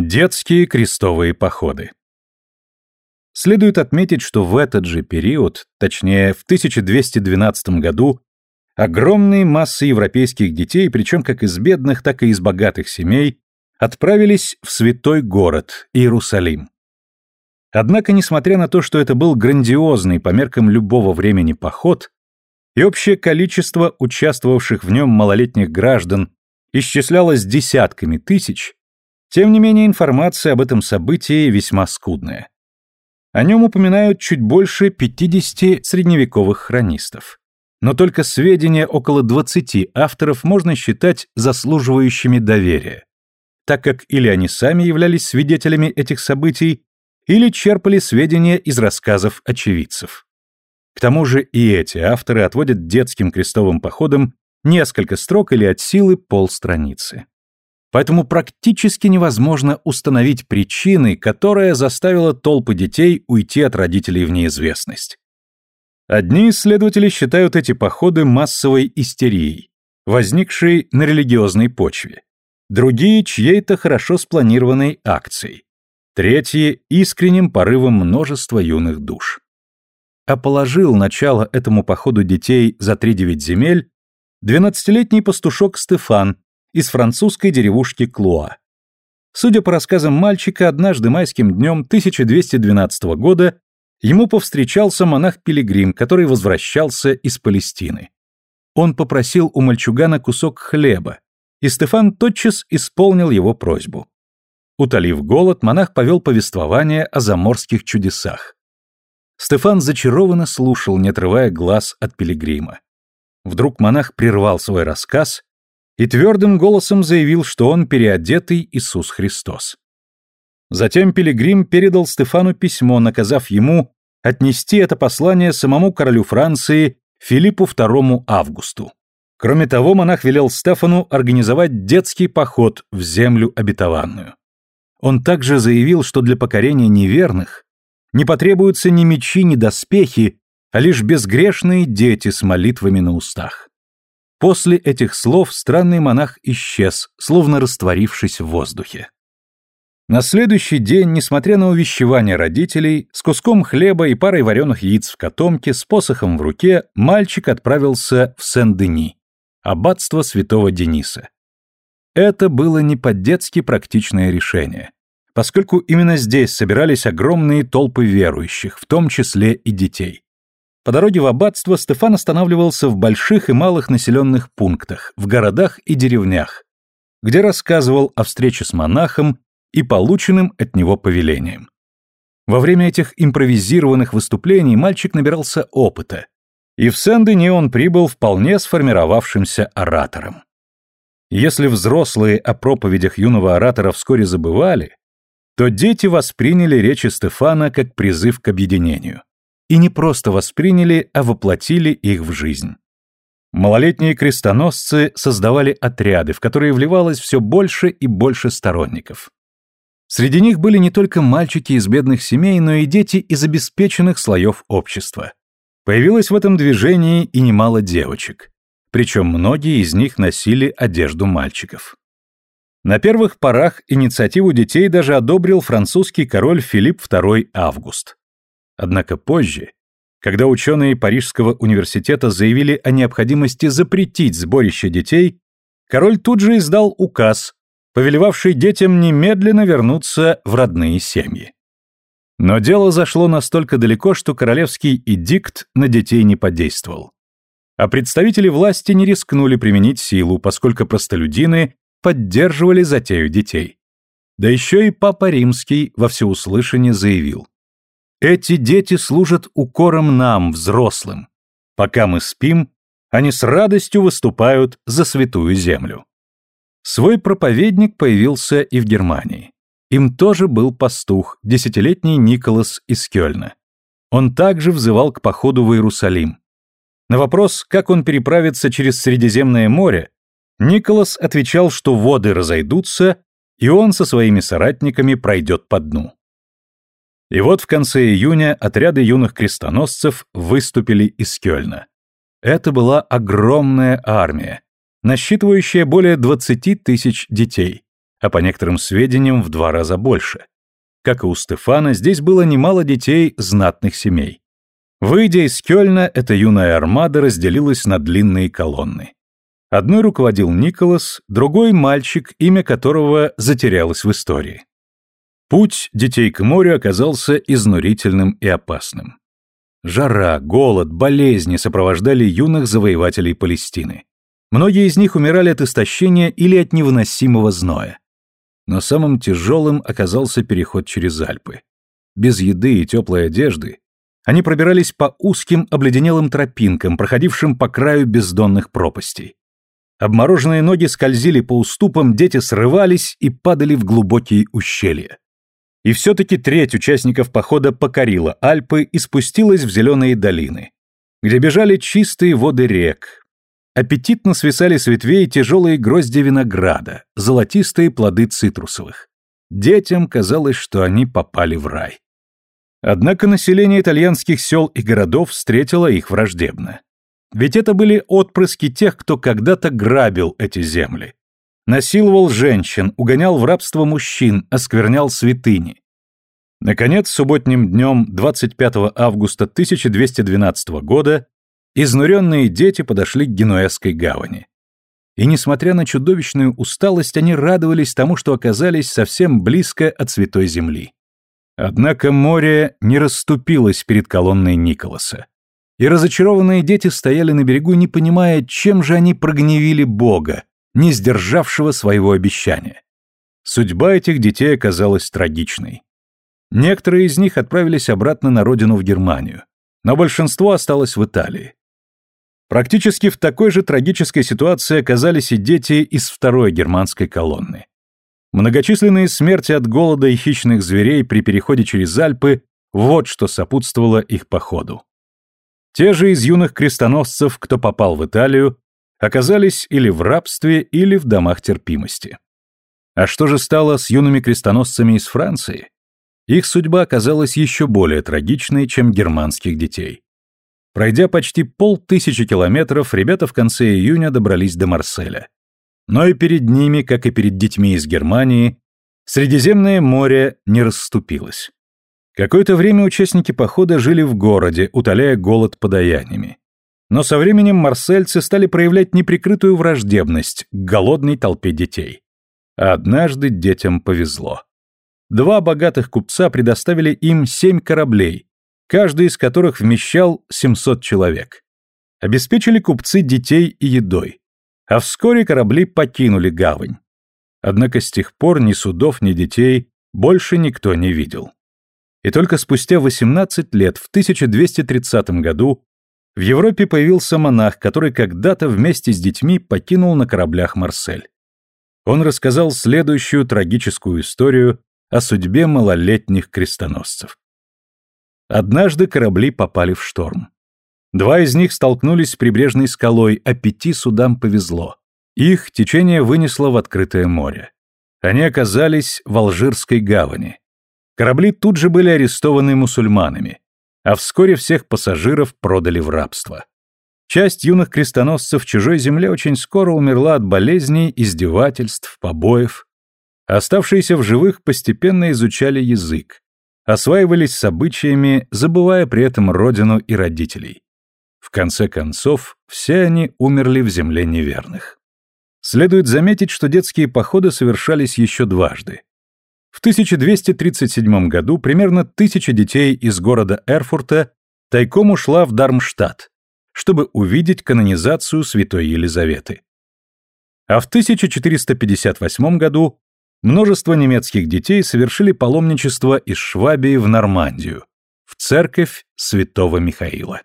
Детские крестовые походы. Следует отметить, что в этот же период, точнее в 1212 году, огромные массы европейских детей, причем как из бедных, так и из богатых семей, отправились в святой город Иерусалим. Однако, несмотря на то, что это был грандиозный по меркам любого времени поход, и общее количество участвовавших в нем малолетних граждан исчислялось десятками тысяч, тем не менее информация об этом событии весьма скудная. О нем упоминают чуть больше 50 средневековых хронистов. Но только сведения около 20 авторов можно считать заслуживающими доверия, так как или они сами являлись свидетелями этих событий, или черпали сведения из рассказов очевидцев. К тому же и эти авторы отводят детским крестовым походам несколько строк или от силы полстраницы. Поэтому практически невозможно установить причины, которая заставила толпы детей уйти от родителей в неизвестность. Одни исследователи считают эти походы массовой истерией, возникшей на религиозной почве. Другие – чьей-то хорошо спланированной акцией. Третьи – искренним порывом множества юных душ. А положил начало этому походу детей за тридевять земель 12-летний пастушок Стефан, из французской деревушки Клуа. Судя по рассказам мальчика, однажды майским днем 1212 года ему повстречался монах-пилигрим, который возвращался из Палестины. Он попросил у мальчугана кусок хлеба, и Стефан тотчас исполнил его просьбу. Утолив голод, монах повел повествование о заморских чудесах. Стефан зачарованно слушал, не отрывая глаз от пилигрима. Вдруг монах прервал свой рассказ и твердым голосом заявил, что он переодетый Иисус Христос. Затем Пилигрим передал Стефану письмо, наказав ему отнести это послание самому королю Франции Филиппу II Августу. Кроме того, монах велел Стефану организовать детский поход в землю обетованную. Он также заявил, что для покорения неверных не потребуются ни мечи, ни доспехи, а лишь безгрешные дети с молитвами на устах. После этих слов странный монах исчез, словно растворившись в воздухе. На следующий день, несмотря на увещевания родителей, с куском хлеба и парой вареных яиц в котомке, с посохом в руке, мальчик отправился в Сен-Дени, аббатство святого Дениса. Это было не по-детски практичное решение, поскольку именно здесь собирались огромные толпы верующих, в том числе и детей. По дороге в аббатство Стефан останавливался в больших и малых населенных пунктах, в городах и деревнях, где рассказывал о встрече с монахом и полученным от него повелением. Во время этих импровизированных выступлений мальчик набирался опыта, и в Сен-Дени он прибыл вполне сформировавшимся оратором. Если взрослые о проповедях юного оратора вскоре забывали, то дети восприняли речи Стефана как призыв к объединению и не просто восприняли, а воплотили их в жизнь. Малолетние крестоносцы создавали отряды, в которые вливалось все больше и больше сторонников. Среди них были не только мальчики из бедных семей, но и дети из обеспеченных слоев общества. Появилось в этом движении и немало девочек. Причем многие из них носили одежду мальчиков. На первых порах инициативу детей даже одобрил французский король Филипп II Август. Однако позже, когда ученые Парижского университета заявили о необходимости запретить сборище детей, король тут же издал указ, повелевавший детям немедленно вернуться в родные семьи. Но дело зашло настолько далеко, что королевский эдикт на детей не подействовал. А представители власти не рискнули применить силу, поскольку простолюдины поддерживали затею детей. Да еще и Папа Римский во всеуслышание заявил. Эти дети служат укором нам, взрослым. Пока мы спим, они с радостью выступают за святую землю. Свой проповедник появился и в Германии. Им тоже был пастух, десятилетний Николас из Кёльна. Он также взывал к походу в Иерусалим. На вопрос, как он переправится через Средиземное море, Николас отвечал, что воды разойдутся, и он со своими соратниками пройдет по дну. И вот в конце июня отряды юных крестоносцев выступили из Кёльна. Это была огромная армия, насчитывающая более 20 тысяч детей, а по некоторым сведениям в два раза больше. Как и у Стефана, здесь было немало детей знатных семей. Выйдя из Кёльна, эта юная армада разделилась на длинные колонны. Одной руководил Николас, другой — мальчик, имя которого затерялось в истории. Путь детей к морю оказался изнурительным и опасным. Жара, голод, болезни сопровождали юных завоевателей Палестины. Многие из них умирали от истощения или от невыносимого зноя. Но самым тяжелым оказался переход через Альпы. Без еды и теплой одежды они пробирались по узким обледенелым тропинкам, проходившим по краю бездонных пропастей. Обмороженные ноги скользили по уступам, дети срывались и падали в глубокие ущелья. И все-таки треть участников похода покорила Альпы и спустилась в зеленые долины, где бежали чистые воды рек. Аппетитно свисали с ветвей тяжелые грозди винограда, золотистые плоды цитрусовых. Детям казалось, что они попали в рай. Однако население итальянских сел и городов встретило их враждебно. Ведь это были отпрыски тех, кто когда-то грабил эти земли. Насиловал женщин, угонял в рабство мужчин, осквернял святыни. Наконец, субботним днем 25 августа 1212 года изнуренные дети подошли к Генуэзской гавани. И несмотря на чудовищную усталость, они радовались тому, что оказались совсем близко от Святой Земли. Однако море не расступилось перед колонной Николаса. И разочарованные дети стояли на берегу, не понимая, чем же они прогневили Бога, не сдержавшего своего обещания. Судьба этих детей оказалась трагичной. Некоторые из них отправились обратно на родину в Германию, но большинство осталось в Италии. Практически в такой же трагической ситуации оказались и дети из второй германской колонны. Многочисленные смерти от голода и хищных зверей при переходе через Альпы – вот что сопутствовало их походу. Те же из юных крестоносцев, кто попал в Италию, оказались или в рабстве, или в домах терпимости. А что же стало с юными крестоносцами из Франции? Их судьба оказалась еще более трагичной, чем германских детей. Пройдя почти полтысячи километров, ребята в конце июня добрались до Марселя. Но и перед ними, как и перед детьми из Германии, Средиземное море не расступилось. Какое-то время участники похода жили в городе, утоляя голод подаяниями. Но со временем марсельцы стали проявлять неприкрытую враждебность к голодной толпе детей. Однажды детям повезло. Два богатых купца предоставили им семь кораблей, каждый из которых вмещал 700 человек. Обеспечили купцы детей и едой. А вскоре корабли покинули гавань. Однако с тех пор ни судов, ни детей больше никто не видел. И только спустя 18 лет, в 1230 году, в Европе появился монах, который когда-то вместе с детьми покинул на кораблях Марсель. Он рассказал следующую трагическую историю о судьбе малолетних крестоносцев. Однажды корабли попали в шторм. Два из них столкнулись с прибрежной скалой, а пяти судам повезло. Их течение вынесло в открытое море. Они оказались в Алжирской гавани. Корабли тут же были арестованы мусульманами, а вскоре всех пассажиров продали в рабство. Часть юных крестоносцев в чужой земле очень скоро умерла от болезней, издевательств, побоев. Оставшиеся в живых постепенно изучали язык, осваивались с обычаями, забывая при этом родину и родителей. В конце концов, все они умерли в земле неверных. Следует заметить, что детские походы совершались еще дважды. В 1237 году примерно тысяча детей из города Эрфурта тайком ушла в Дармштадт, чтобы увидеть канонизацию святой Елизаветы. А в 1458 году множество немецких детей совершили паломничество из Швабии в Нормандию, в церковь святого Михаила.